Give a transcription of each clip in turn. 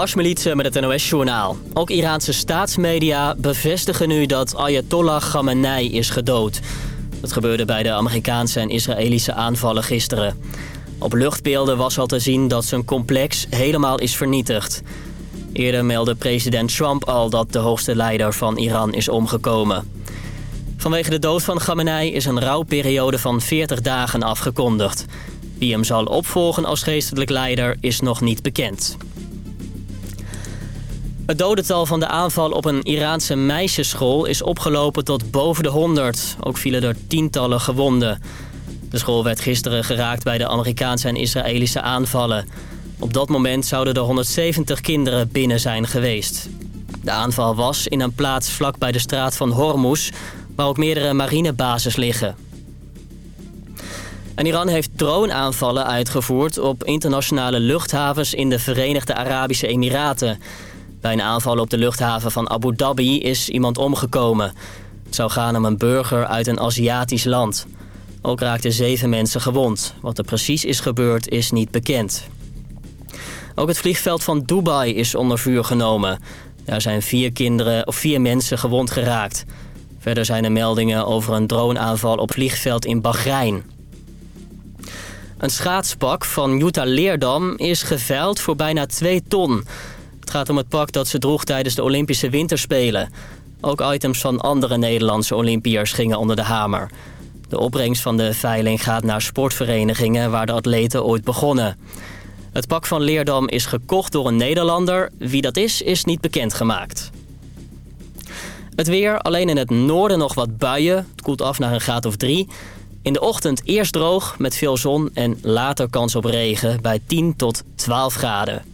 Ashmelitse met het NOS-journaal. Ook Iraanse staatsmedia bevestigen nu dat Ayatollah Khamenei is gedood. Dat gebeurde bij de Amerikaanse en Israëlische aanvallen gisteren. Op luchtbeelden was al te zien dat zijn complex helemaal is vernietigd. Eerder meldde president Trump al dat de hoogste leider van Iran is omgekomen. Vanwege de dood van Khamenei is een rouwperiode van 40 dagen afgekondigd. Wie hem zal opvolgen als geestelijk leider is nog niet bekend. Het dodental van de aanval op een Iraanse meisjesschool is opgelopen tot boven de 100. Ook vielen er tientallen gewonden. De school werd gisteren geraakt bij de Amerikaanse en Israëlische aanvallen. Op dat moment zouden er 170 kinderen binnen zijn geweest. De aanval was in een plaats vlak bij de straat van Hormuz... waar ook meerdere marinebases liggen. En Iran heeft droneaanvallen uitgevoerd op internationale luchthavens... in de Verenigde Arabische Emiraten... Bij een aanval op de luchthaven van Abu Dhabi is iemand omgekomen. Het zou gaan om een burger uit een Aziatisch land. Ook raakten zeven mensen gewond. Wat er precies is gebeurd is niet bekend. Ook het vliegveld van Dubai is onder vuur genomen. Daar zijn vier, kinderen, of vier mensen gewond geraakt. Verder zijn er meldingen over een droneaanval op vliegveld in Bahrein. Een schaatspak van Jutta Leerdam is geveild voor bijna 2 ton. Het gaat om het pak dat ze droeg tijdens de Olympische Winterspelen. Ook items van andere Nederlandse Olympiërs gingen onder de hamer. De opbrengst van de veiling gaat naar sportverenigingen waar de atleten ooit begonnen. Het pak van Leerdam is gekocht door een Nederlander. Wie dat is, is niet bekendgemaakt. Het weer, alleen in het noorden nog wat buien. Het koelt af naar een graad of drie. In de ochtend eerst droog met veel zon en later kans op regen bij 10 tot 12 graden.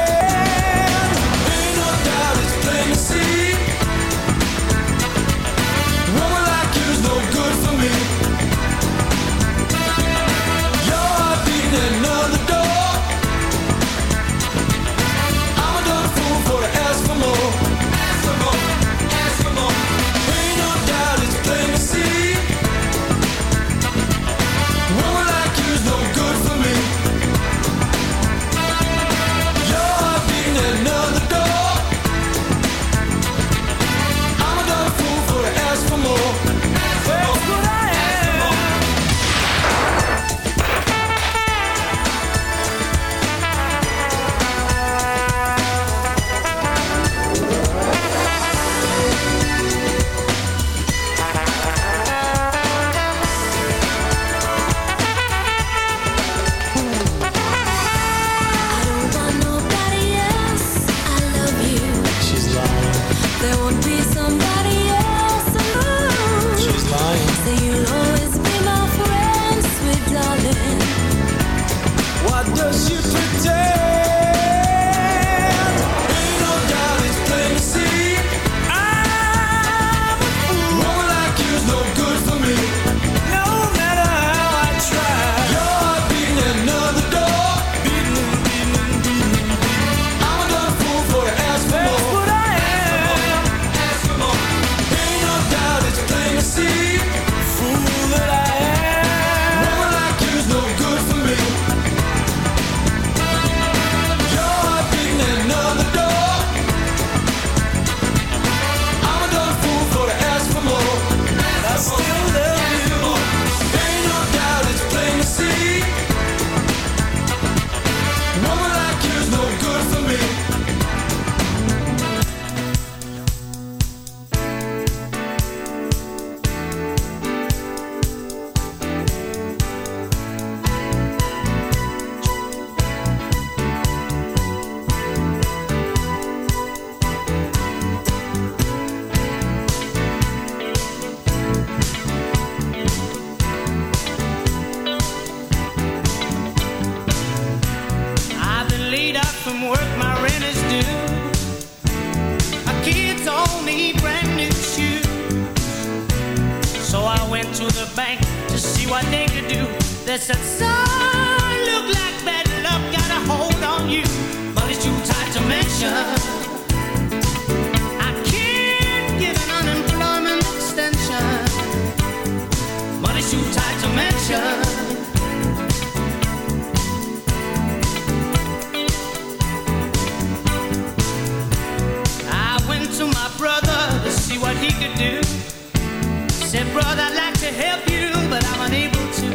brother, I'd like to help you, but I'm unable to.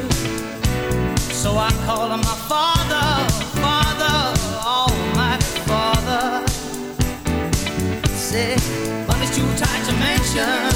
So I call on my father, father, oh my father. Said, money's too tight to mention.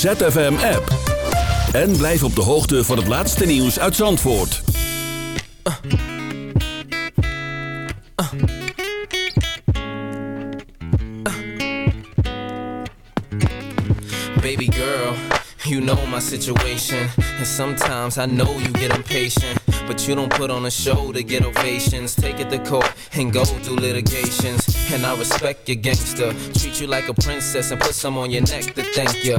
ZFM-app. En blijf op de hoogte van het laatste nieuws uit Zandvoort. Baby girl, you know my situation. And sometimes I know you get impatient. But you don't put on a show to get ovations. Take it to court and go through litigations. And I respect your gangster. Treat you like a princess and put some on your neck to thank you.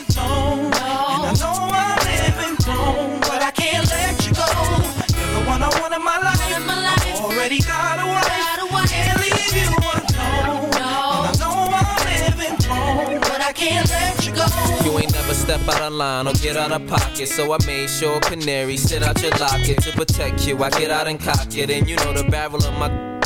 alone. And I know I'm living wrong, but I can't let you go. You're the one I want in my life. In. Already got a wife. Got a wife. Can't leave you alone. And I know I'm living wrong, but I can't let you go. You ain't never step out of line or get out of pocket. So I made sure Canary sit out your locket to protect you. I get out and cock it, and you know the barrel of my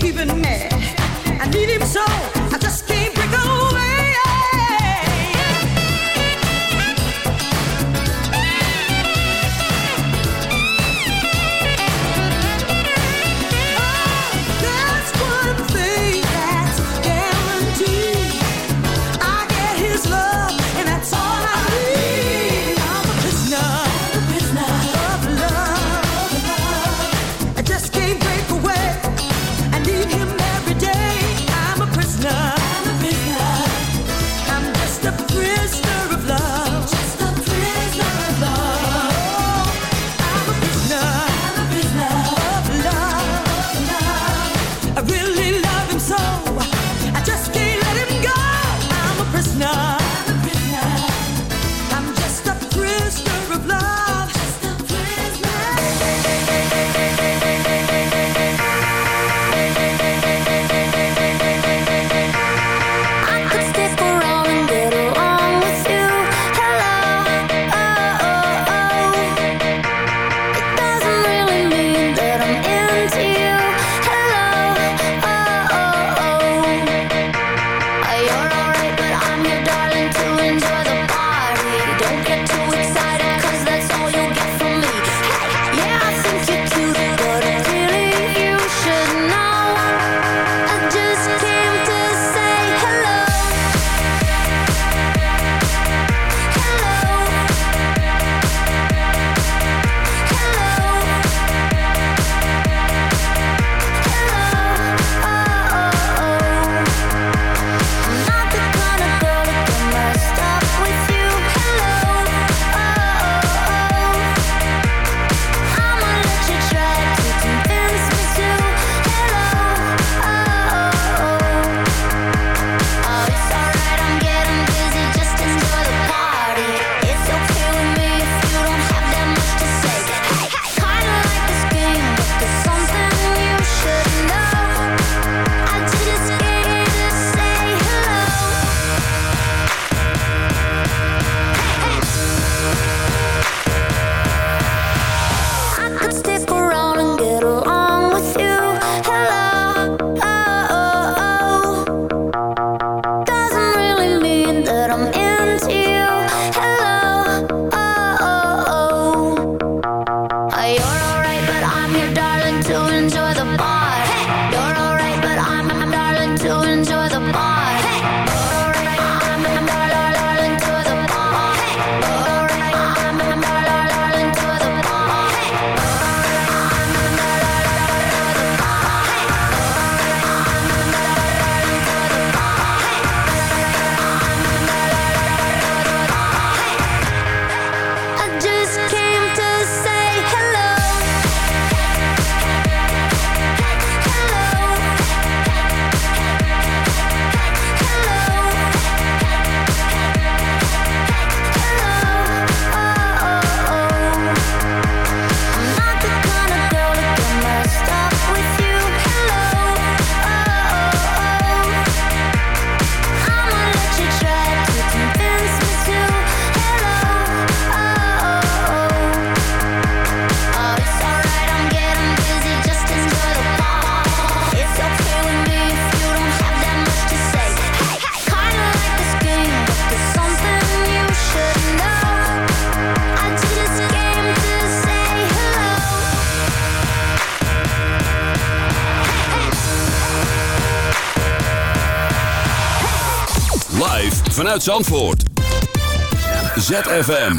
He even mad. I need him so. I vanuit Zandvoort. ZFM.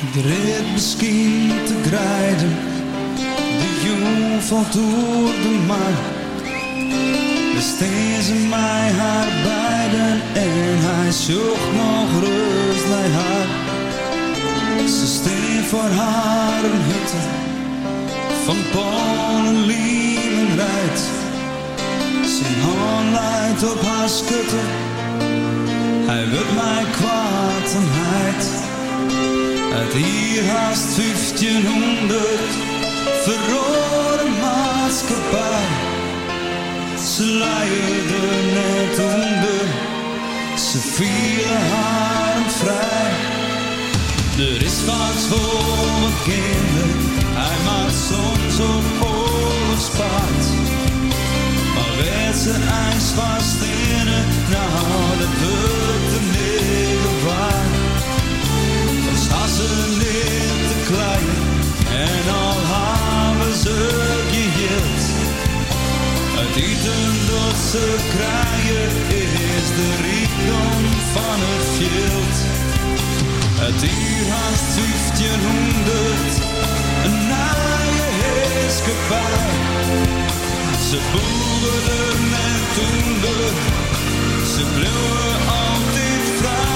Ik red misschien te grijden, de jong valt door de maan. Besteed ze mij haar beiden en hij zocht nog rust bij haar. Ze steen voor haar een hutte van Polen, Liemen rijdt. Zijn hand leidt op haar schutte, hij wil mij kwaad en heid. Uit hier haast 1500 verrode maatschappij. Ze luierde net onder, ze vielen haar vrij. Er is wat voor mijn kinderen, hij maakt soms op oorlogspaard. Maar werd ze ijs vast in het, nou dat wordt de middel waard. Dan staan ze niet te klein en al hebben ze. Het eten krijgen is de rijkdom van het veld. Het uur haast 1500, een naaie heerskepaar. Ze boeren en toender, ze bleven altijd vrij.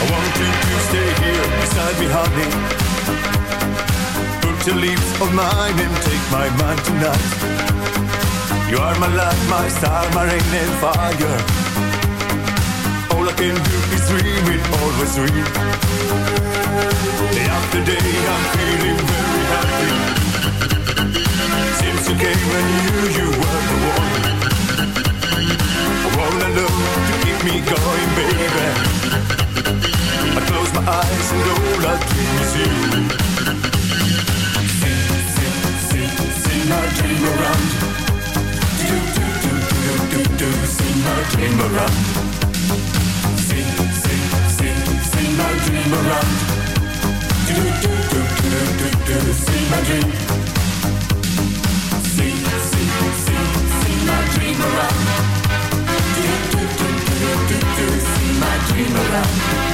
I want you to stay here beside me, honey. Put your lips of mine and take my mind tonight. You are my light, my star, my rain and fire. All I can do is dream it, always dream. Day after day, I'm feeling very happy. Since you came and knew you eyes and all I dream is you. Sing, sing, sing, sing my dream around. Do, do, do, do, do, do, sing my dream around. Sing, sing, sing, sing my dream around. Do, do, do, do, do, do, sing my dream. Sing, sing, sing, sing my dream around. Do, do, do, do, do, do, sing my dream around.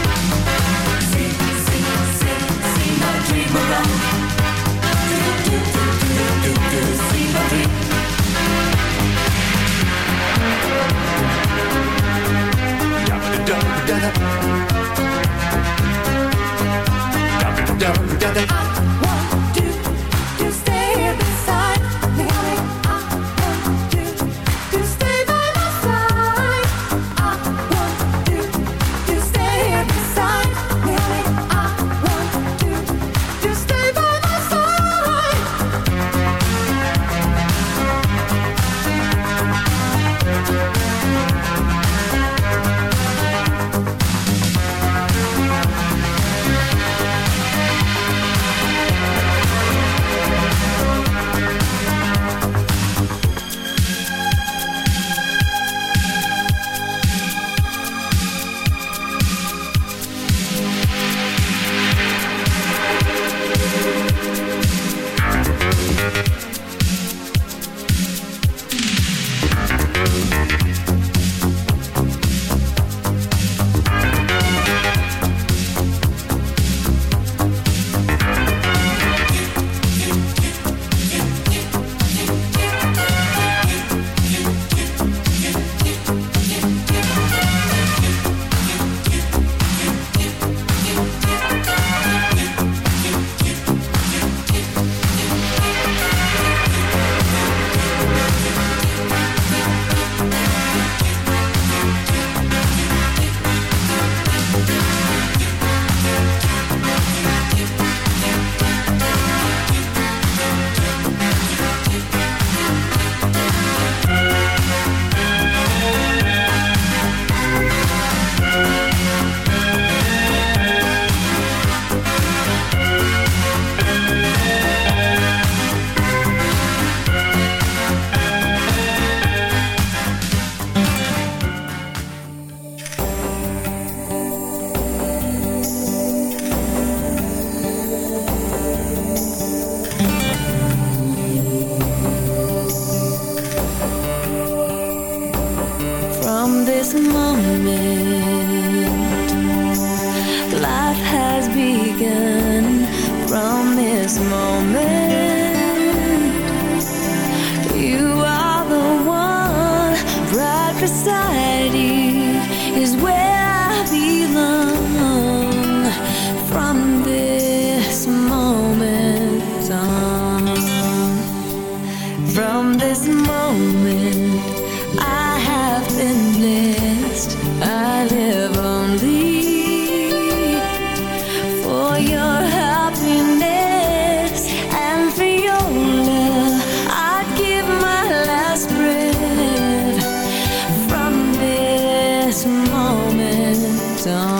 Don't.